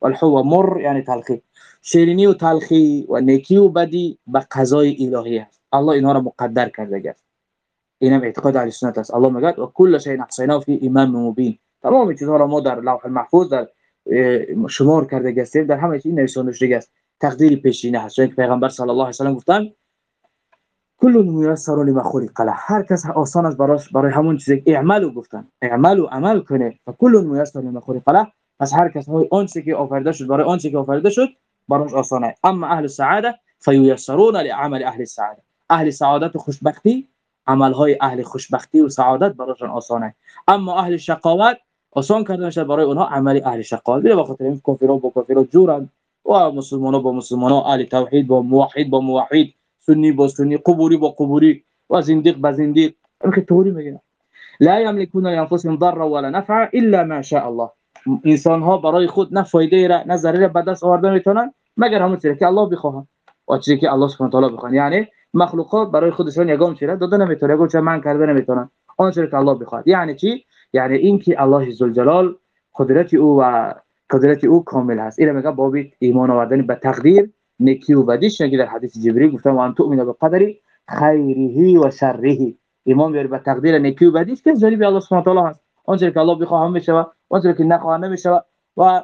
والحلو مر یعنی تلخی شیرینی و تلخی و نیکی و است الله اینها را مقدر کرده است اینم اعتقاد اهل سنت است الله میگه و کل شیء احصیناه فی امام مبین تمام چیزها را ما در لوح المحفوظ در شمار کرده هستیم در همه چیز نوشته شده است تقدیر پیشینه هست. چون پیغمبر صلی الله علیه و سلم گفتن کل میسر لما خلق له. هر کس آسان است براش برای همون چیزی اعملو گفتن. اعملو عمل کنه. فکل میسر لما خلق له. پس هر کس های آن که آفریده شد برای آن که آفریده شد براش آسانه اما اهل السعاده فیسرون لعمل اهل السعاده اهل سعادت و خوشبختی عمل های أهل خوشبختی و سعادت براشون آسانه. اما أهل شقاوت آسان کردن شد برای اونها عمل أهل شقاوت. به خاطر این کافرها با کافرها جورن و مسلمان با مسلمان أهل توحید با موحد با موحد سنی با سنی قبوری با قبوری و زندیق با زندیق. این توری میگن. لا یملکون لانفسهم ضرا ولا نفع الا ما شاء الله. انسان ها برای خود نه فایده را نه ضرر به دست آورده میتونن مگر همون چیزی که الله بخواد و چیزی که الله سبحانه و تعالی بخواد یعنی مخلوقات برای خودشون یگام چیزی داده نمی‌تونه. چه من کرده نمی‌تونن آن چیزی که الله بخواد. یعنی چی؟ یعنی اینکه الله ذوالجلال قدرت او و قدرت او کامل هست. این میگه باب ایمان آوردن به تقدیر نیکی و بدیش. که در حدیث جبرئیل گفتم وان تؤمن بقدر خیره و شره. ایمان بیاره به تقدیر نیکی و بدیش که جانب الله سبحانه و تعالی هست. آنچه که الله بخواه هم و آنچه که نخواه نمیشه و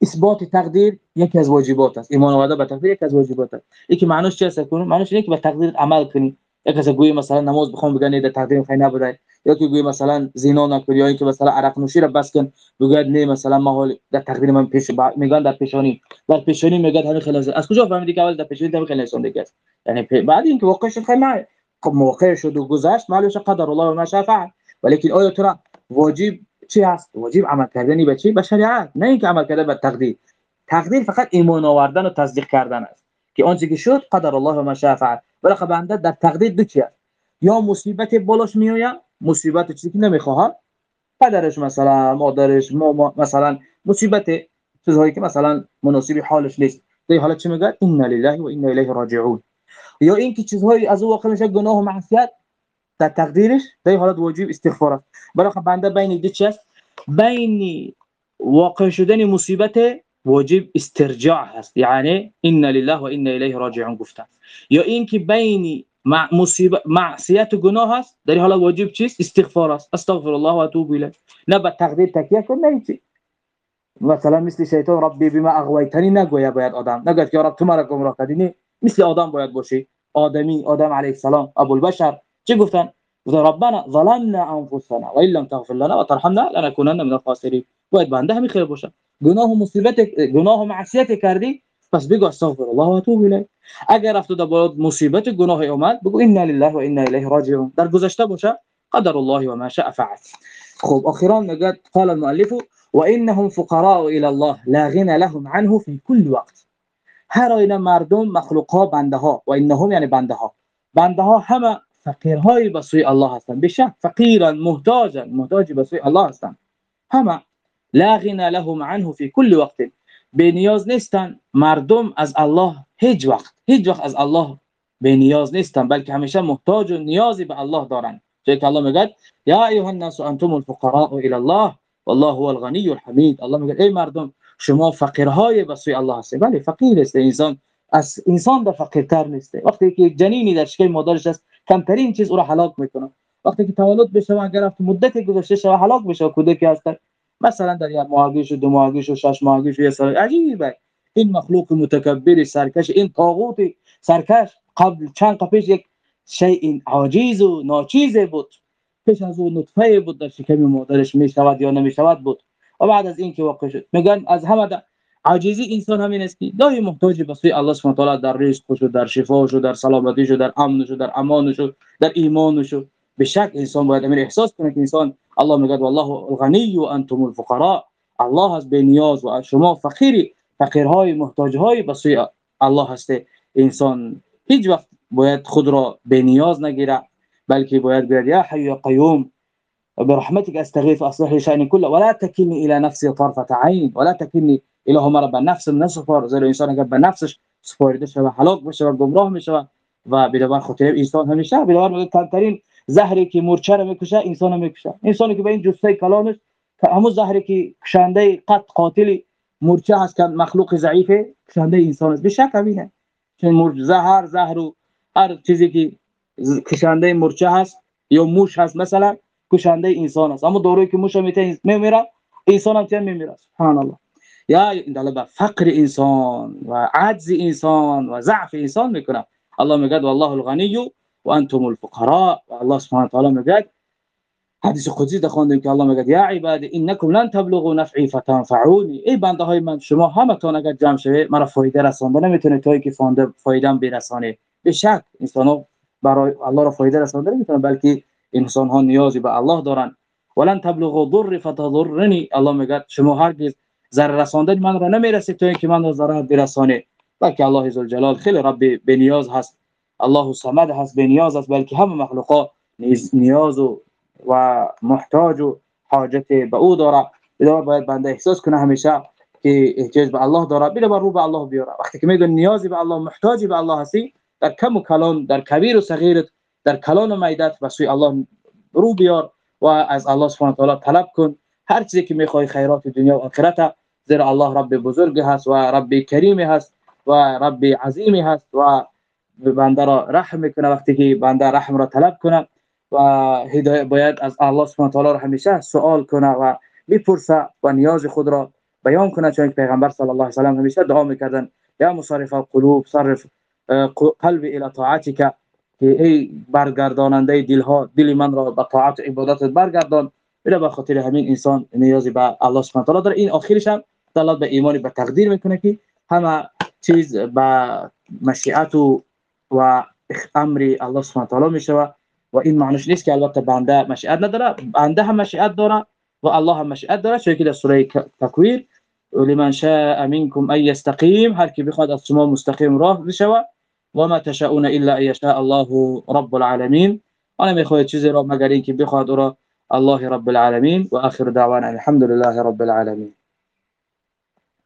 اثبات تقدیر یکی از واجبات است. ایمان آورده به تقدیر یکی از واجبات است. یکی معنیش چی است؟ کنه معنیش اینه که به تقدیر عمل کنی. یک کس گوی مثلا نماز بخوام بگن در تقدیر خیلی نبوده یا که گوی مثلا زنا نکنی یا اینکه مثلا عرق نوشی را بس کن بگه نه مثلا ما در تقدیر من پیش میگن در پیشانی. در پیشانی میگه همین خلاص از کجا فهمیدی که اول در پیشانی همین خلاص دیگه است؟ یعنی بعد اینکه واقعش خیلی خب موقع شد و گذشت معلومه قدر الله و ما شاء فعل ولی آیا تو واجب چی هست؟ واجب عمل کردنی به چی؟ به شریعت. نه اینکه عمل کردن به تقدیر. تقدیر فقط ایمان آوردن و تصدیق کردن است. که آنچه که شد قدر الله و ما شاء فعل. ولی بنده در تقدیر دو چی است یا مصیبت بالاش میآید مصیبت چیزی که نمی‌خواد پدرش مثلا مادرش ما مثلا مصیبت چیزهایی که مثلا مناسب حالش نیست. در حالا چی میگه؟ ان لله و انا الیه راجعون. یا اینکه چیزهایی از او واقع میشه گناه و معصیت. در تقدیرش در حالت واجب استغفار است برای بنده بین دو است بین واقع شدن مصیبت واجب استرجاع هست. یعنی ان لله و انا الیه راجعون گفتن. یا اینکه بین مصیبت معصیت و گناه هست در حالت واجب چیست؟ استغفار است. استغفر الله و اتوب الیه. نه به تقدیر تکیه کن نه مثلا مثل شیطان ربی بما اغویتنی نگویا باید آدم. نگوید که رب تو مرا گمراه کردی. مثل آدم باید باشی. آدمی آدم علیه السلام ابو گفتن؟ گفتن ربنا ظلمنا انفسنا و لم تغفر لنا وترحمنا لنكونن من الخاسرین. باید بنده همین خیر باشه. گناه و مصیبت گناه و معصیت کردی پس بگو استغفر الله و اتوب الیه. اگر افتاد با مصیبت گناه اومد بگو إنا لله و أنا الیه راجعون. در گذشته باشه قدر الله و ما شاء فعل. خب اخیرا میگه قال المؤلف وانهم فقراء إلى الله لا غنى لهم عنه في كل وقت. هر آینه مردم مخلوق ها بنده ها و انهم یعنی بنده ها بنده ها همه فقیرهای به سوی الله هستند بشک فقیرا محتاجا محتاج به سوی الله هستند همه لا غنى لهم عنه في كل وقت. به نیاز نیستن مردم از الله هیچ وقت. هیچ وقت از الله به نیاز نیستن بلکه همیشه محتاج و نیازی به الله دارن. چون که الله میگه یا ایها الناس أنتم الفقراء إلى الله والله هو الغنی الحمید. الله میگه ای مردم شما فقیرهای به سوی الله هستید بله فقیر است انسان از انسان در فقیرتر نیست وقتی که جنینی در شکم مادرش است کمترین چیز او را هلاک می‌کنه. وقتی که تولد بشه و اگر رفت مدت گذشته شوه هلاک بشه کودکی هست مثلا در یک ماهگیش و دو ماهگیش و شش ماهگیش و یه سال. عجیبه این مخلوق متکبر سرکش این طاغوت سرکش قبل چند پیش یک شیء عاجز و ناچیز بود. پیش از اون نطفه بود در شکم مادرش. می شود یا نمی شود بود. و بعد از این که واقع شد. میگن از همه عاجزی انسان همین است که دائم محتاج به سوی الله سبحانه تعالی در رزق و در شفا و در سلامتی و در امن و در امان و در ایمان و به شک انسان باید امیر احساس کنه که انسان الله میگه والله الغنی و انتم الفقراء. الله از به نیاز و شما فقیری فقیرهای محتاجهای به سوی الله هسته. انسان هیچ وقت باید خود را به نیاز نگیره بلکه باید بگه یا حی یا قیوم برحمتك استغيث اصلح لي شأني كله ولا تكلني الى نفسي طرفه عين ولا تكلني الى هم رب نفس نسفار زیرا انسان اگر به نفسش سپارده شود هلاک بشه و گمراه میشه و به خاطر انسان همیشه. به دبر کمترین زهری که مورچه رو می‌کشه انسان رو می‌کشه. انسانی که به این جثه کلانش همون زهری که کشنده قط قاتل مورچه هست که مخلوق ضعیف کشنده انسان است. به شک همینه. چون مورچه زهر زهر و هر چیزی که کشنده مورچه هست یا موش هست مثلا کشنده انسان است. اما دوره که موش میته میمیره انسان هم چه میمیره سبحان الله. یا دل به فقر انسان و عجز انسان و ضعف انسان می‌کنه الله میگه والله الغنی و انتم الفقراء. و الله سبحانه و تعالی میگه حدیث قدسی ده خوندیم که الله میگه یا عباد انکم لن تبلغوا نفعی فتنفعونی. ای بنده های من شما همه تون اگر جمع شوه مرا فایده رسانده نمی‌تونه توی که فایده فایده برسانه به شک انسان برای الله را فایده رسانده نمی‌تونه بلکه انسان ها نیازی به الله دارن. ولن تبلغوا ضر فتضرنی. الله میگه شما هرگز ضرر رساندن من را نمی‌رسید تا اینکه من را ضرر برسانه. بلکه الله جلال خیلی رب به نیاز هست. الله صمد هست به نیاز است بلکه همه مخلوقات نیاز و و محتاج و حاجت به او داره بلا باید بنده احساس کنه همیشه که احتیاج به الله داره بلا رو به الله بیاره. وقتی که میدون نیازی به الله محتاجی به الله هستی در کم و کلان در کبیر و صغیرت در کلان و میدت به سوی الله رو بیار و از الله سبحانه و تعالی طلب کن. هر چیزی که می‌خوای خیرات دنیا و آخرت زیرا الله رب بزرگ هست و رب کریم هست و رب عظیمی هست و بنده را رحم می‌کنه وقتی که بنده رحم را طلب کنه و هدایت باید از الله سبحانه و تعالی همیشه سوال کنه و بپرسه و نیاز خود را بیان کنه چون پیغمبر صلی الله علیه و سلم همیشه دعا می‌کردن یا مصرف القلوب صرف قلب الى طاعتك که ای برگرداننده دل ها دل من را به طاعت عبادت برگردان. بلا به خاطر همین إنسان نیازی به الله سبحانه تعالی داره این آخرش هم دلالت به ایمان به تقدیر میکنه که همه چیز به مشیت و و أمر الله سبحانه تعالی میشه و این معنیش نیست که البته بنده مشیت ندارة. بنده هم مشیت دارة و الله هم مشیت دارة. چون که در سوره تکویر لمن شاء منكم أن يستقيم. هر کی بخواد از شما مستقیم راه بشوه و ما تشاؤون إلا أن يشاء الله رب العالمین أنا میخواد چیزی را مگر اینکه بخواد أو را الله رب العالمین و آخر دعوانا الحمد لله رب العالمین